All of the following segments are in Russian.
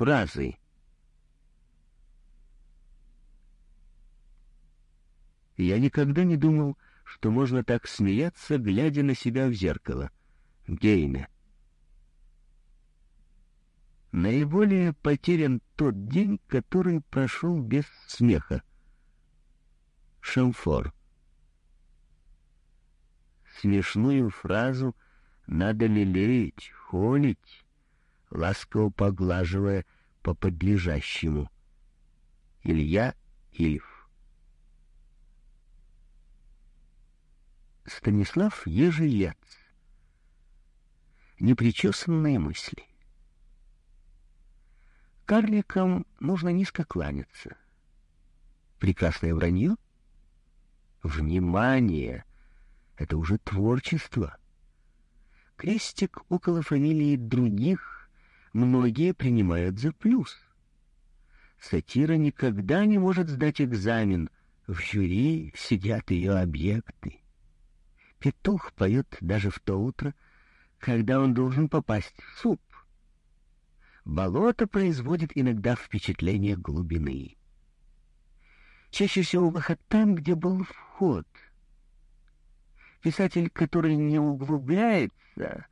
фразы. Я никогда не думал, что можно так смеяться, глядя на себя в зеркало. Гейне. Наиболее потерян тот день, который прошел без смеха. Шамфор. Смешную фразу надо лелеять, холить, ласково поглаживая по подлежащему. Илья Ильф. Станислав Ежелец. Непричесанные мысли. Карликам нужно низко кланяться. Прекрасное вранье? Внимание! Это уже творчество. Крестик около фамилии других многие принимают за плюс. Сатира никогда не может сдать экзамен. В жюри сидят ее объекты. Петух поет даже в то утро, когда он должен попасть в суп. Болото производит иногда впечатление глубины. Чаще всего выход там, где был вход. Писатель, который не углубляется,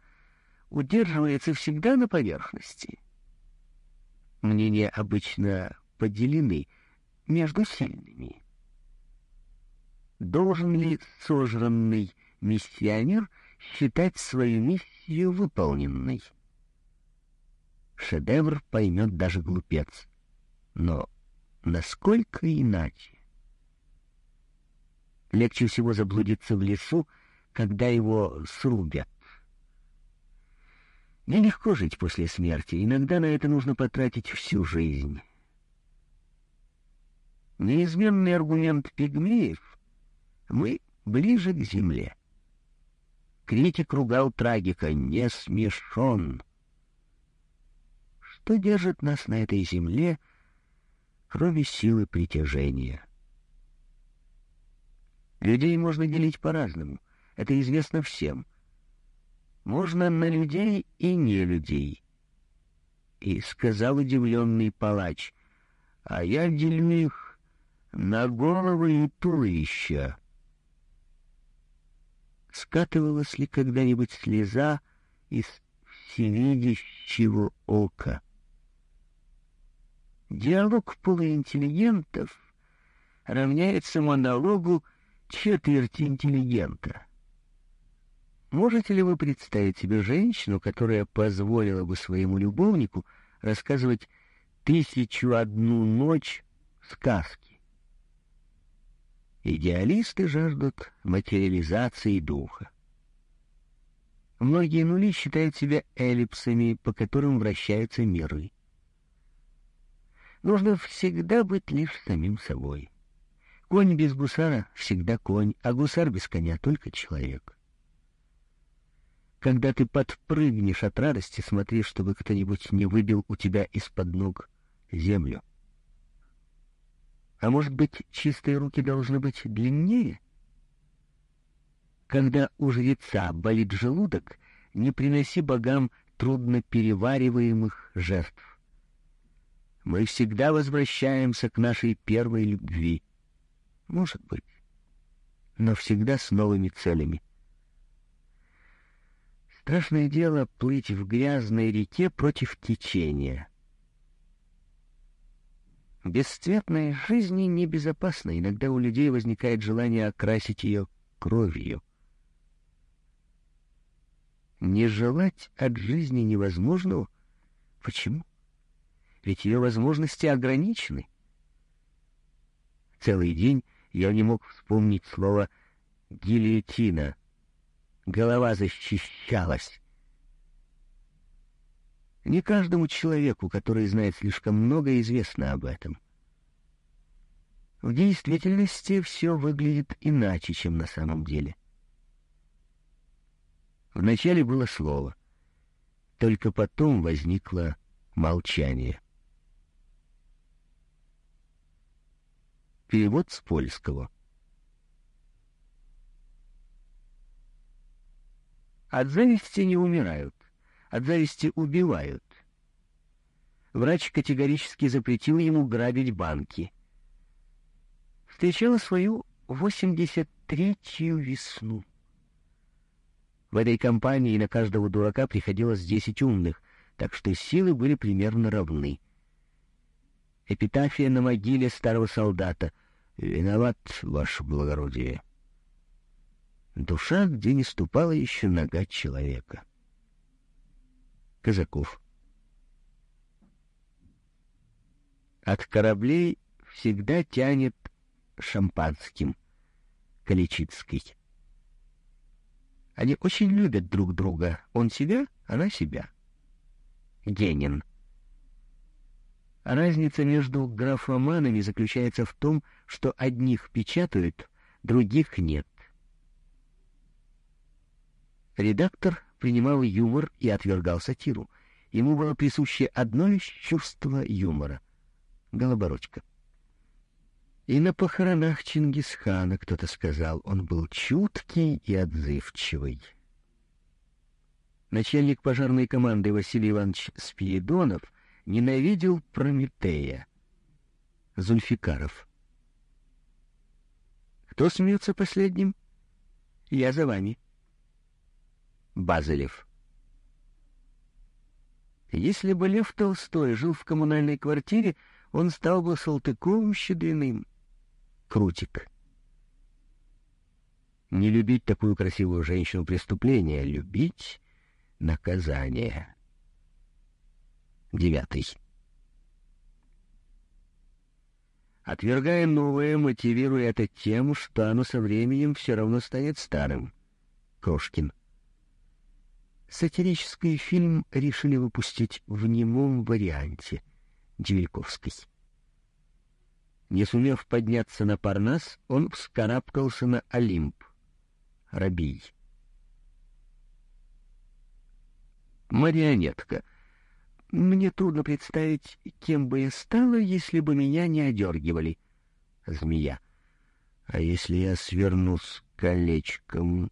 удерживается всегда на поверхности. Мнения обычно поделены между сильными. Должен ли сожранный миссионер считать свою миссию выполненной. Шедевр поймет даже глупец. Но насколько иначе? Легче всего заблудиться в лесу, когда его срубят. Нелегко жить после смерти, иногда на это нужно потратить всю жизнь. Неизменный аргумент пигмеев — мы ближе к земле. Критик ругал трагика «не смешон». Что держит нас на этой земле, кроме силы притяжения? Людей можно делить по-разному, это известно всем. Можно на людей и не людей. И сказал удивленный палач, а я делю их на головы и туловища скатывалась ли когда-нибудь слеза из всевидящего ока. Диалог полуинтеллигентов равняется монологу четверти интеллигента. Можете ли вы представить себе женщину, которая позволила бы своему любовнику рассказывать тысячу одну ночь сказки? Идеалисты жаждут материализации духа. Многие нули считают себя эллипсами, по которым вращаются миры. Нужно всегда быть лишь самим собой. Конь без гусара всегда конь, а гусар без коня только человек. Когда ты подпрыгнешь от радости, смотри, чтобы кто-нибудь не выбил у тебя из-под ног землю. А может быть, чистые руки должны быть длиннее? Когда у жреца болит желудок, не приноси богам трудно перевариваемых жертв. Мы всегда возвращаемся к нашей первой любви. Может быть, но всегда с новыми целями. Страшное дело плыть в грязной реке против течения — Бесцветная жизнь небезопасна. Иногда у людей возникает желание окрасить ее кровью. Не желать от жизни невозможного? Почему? Ведь ее возможности ограничены. Целый день я не мог вспомнить слово «гильотина». Голова защищалась. Не каждому человеку, который знает слишком много, известно об этом. В действительности все выглядит иначе, чем на самом деле. Вначале было слово, только потом возникло молчание. Перевод с польского. От зависти не умирают от зависти убивают. Врач категорически запретил ему грабить банки. Встречала свою 83-ю весну. В этой компании на каждого дурака приходилось десять умных, так что силы были примерно равны. Эпитафия на могиле старого солдата. «Виноват, ваше благородие». Душа, где не ступала еще нога человека. Казаков. От кораблей всегда тянет шампанским. Каличицкой. Они очень любят друг друга. Он себя, она себя. Генин. Разница между графоманами заключается в том, что одних печатают, других нет. Редактор принимал юмор и отвергал сатиру. Ему было присуще одно лишь чувство юмора — голобородька. И на похоронах Чингисхана кто-то сказал, он был чуткий и отзывчивый. Начальник пожарной команды Василий Иванович Спиридонов ненавидел Прометея. Зульфикаров. Кто смеется последним? Я за вами. Базелев. Если бы Лев Толстой жил в коммунальной квартире, он стал бы Салтыковым-Щедриным. Крутик. Не любить такую красивую женщину преступление, любить наказание. Девятый. Отвергая новое, мотивируя это тем, что оно со временем все равно станет старым. Кошкин. Сатирический фильм решили выпустить в немом варианте. Девельковский. Не сумев подняться на Парнас, он вскарабкался на Олимп. Рабий. Марионетка. Мне трудно представить, кем бы я стала, если бы меня не одергивали. Змея. А если я свернусь колечком,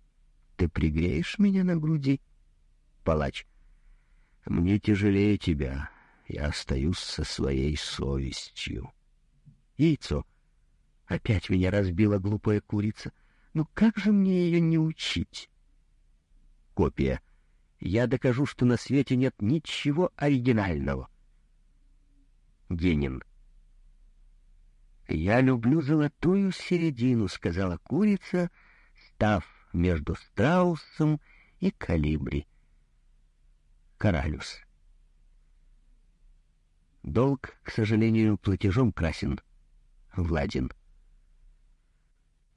ты пригреешь меня на груди? Палач. Мне тяжелее тебя. Я остаюсь со своей совестью яйцо. Опять меня разбила глупая курица. Ну как же мне ее не учить? Копия. Я докажу, что на свете нет ничего оригинального. Генин. «Я люблю золотую середину», — сказала курица, став между страусом и калибри. Коралюс. Долг, к сожалению, платежом красен. Владин.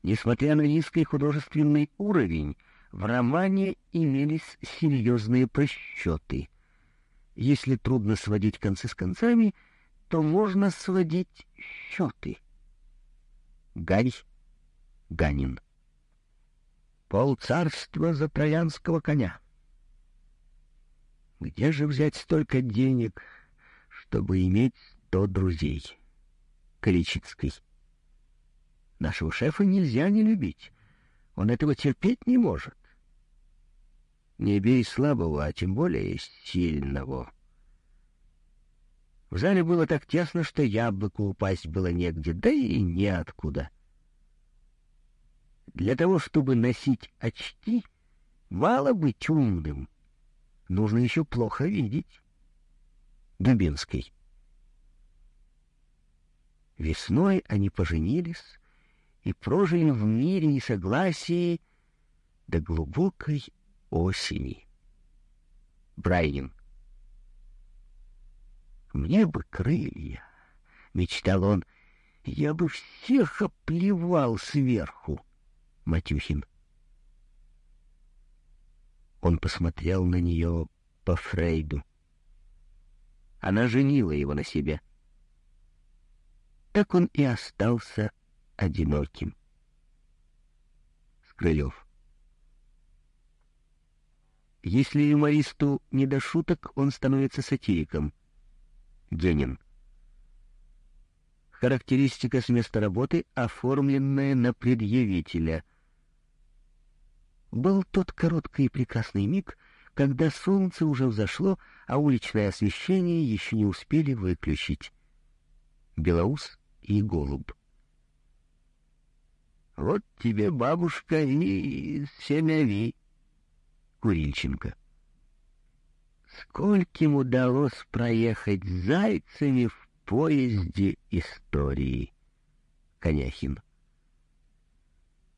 Несмотря на низкий художественный уровень, в романе имелись серьезные просчеты. Если трудно сводить концы с концами, то можно сводить счеты. Гарь Ганин. Пол царства за троянского коня. Где же взять столько денег, чтобы иметь сто друзей? Каличицкой. Нашего шефа нельзя не любить. Он этого терпеть не может. Не бей слабого, а тем более сильного. В зале было так тесно, что яблоку упасть было негде, да и неоткуда. Для того, чтобы носить очки, мало быть умным. Нужно еще плохо видеть. Дубинский. Весной они поженились и прожили в мире несогласии до глубокой осени. Брайнин. «Мне бы крылья», — мечтал он, — «я бы всех оплевал сверху». Матюхин. Он посмотрел на нее по Фрейду. Она женила его на себе. — так он и остался одиноким. Скрылев. Если юмористу не до шуток, он становится сатириком. Денин. Характеристика с места работы, оформленная на предъявителя. Был тот короткий и прекрасный миг, когда солнце уже взошло, а уличное освещение еще не успели выключить. Белоус и голубь. Вот тебе, бабушка, и семяви. Курильченко. Скольким удалось проехать зайцами в поезде истории? Коняхин.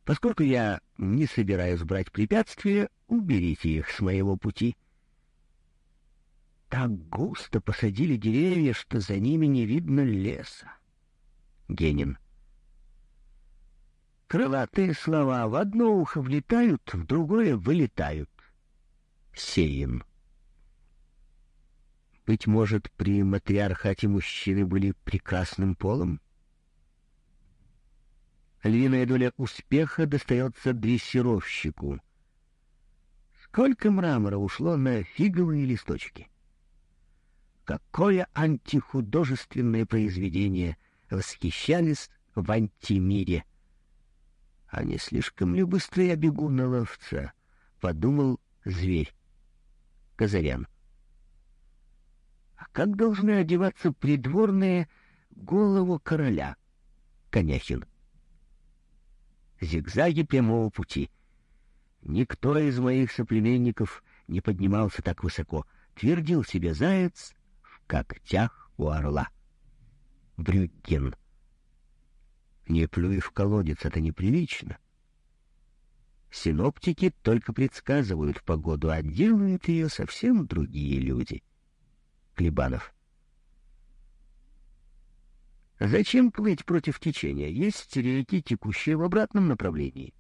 Поскольку я не собираюсь брать препятствия, уберите их с моего пути. Так густо посадили деревья, что за ними не видно леса. Генин. Крылатые слова в одно ухо влетают, в другое вылетают. Сеин. Быть может, при матриархате мужчины были прекрасным полом? Львиная доля успеха достается дрессировщику. Сколько мрамора ушло на фиговые листочки? Какое антихудожественное произведение восхищались в антимире! А не слишком ли быстро я бегу на ловца? Подумал зверь. Казарян. А как должны одеваться придворные голову короля? Коняхин. Зигзаги прямого пути. Никто из моих соплеменников не поднимался так высоко. Твердил себе заяц в когтях у орла. Брюгген. Не плюй в колодец, это неприлично. Синоптики только предсказывают погоду, а делают ее совсем другие люди. Клебанов. Зачем плыть против течения? Есть реки, текущие в обратном направлении.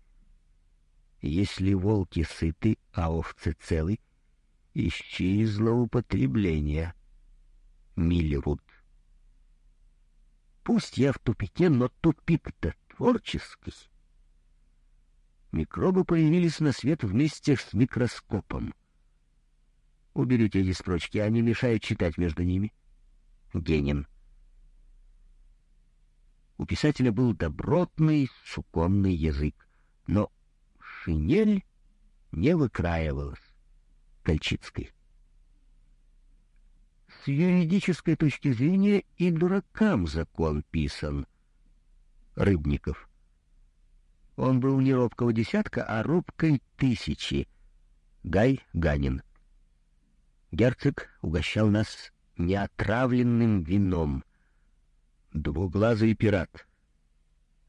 Если волки сыты, а овцы целы, ищи злоупотребления. Миллерут. Пусть я в тупике, но тупик-то творческий. Микробы появились на свет вместе с микроскопом. Уберите эти строчки, они мешают читать между ними. Генин. У писателя был добротный суконный язык, но шинель не выкраивалась Кольчицкой. С юридической точки зрения и дуракам закон писан. Рыбников. Он был не робкого десятка, а робкой тысячи. Гай Ганин. Герцог угощал нас неотравленным вином. Двуглазый пират.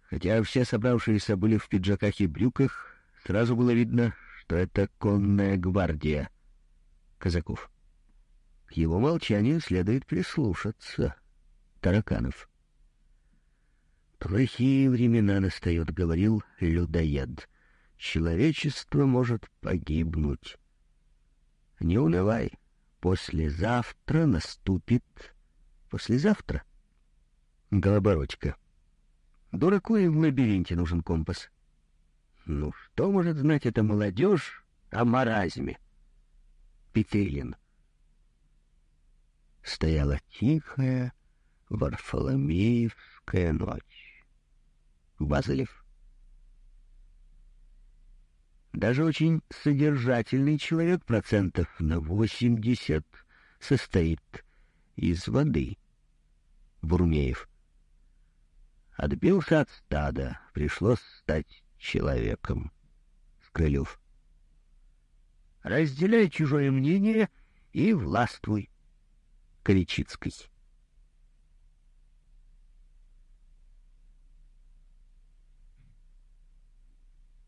Хотя все собравшиеся были в пиджаках и брюках, сразу было видно, что это конная гвардия. Казаков. К его молчанию следует прислушаться. Тараканов. «Плохие времена настают», — говорил людоед. «Человечество может погибнуть». «Не унывай. Послезавтра наступит...» «Послезавтра?» Голобородько. «Дураку и в лабиринте нужен компас». «Ну, что может знать эта молодежь о маразме?» Петелин. Стояла тихая Варфоломеевская ночь. Базылев. Даже очень содержательный человек процентов на восемьдесят состоит из воды. Бурмеев. Отбился от стада, пришлось стать человеком. Скрылев. Разделяй чужое мнение и властвуй. Каличицкой.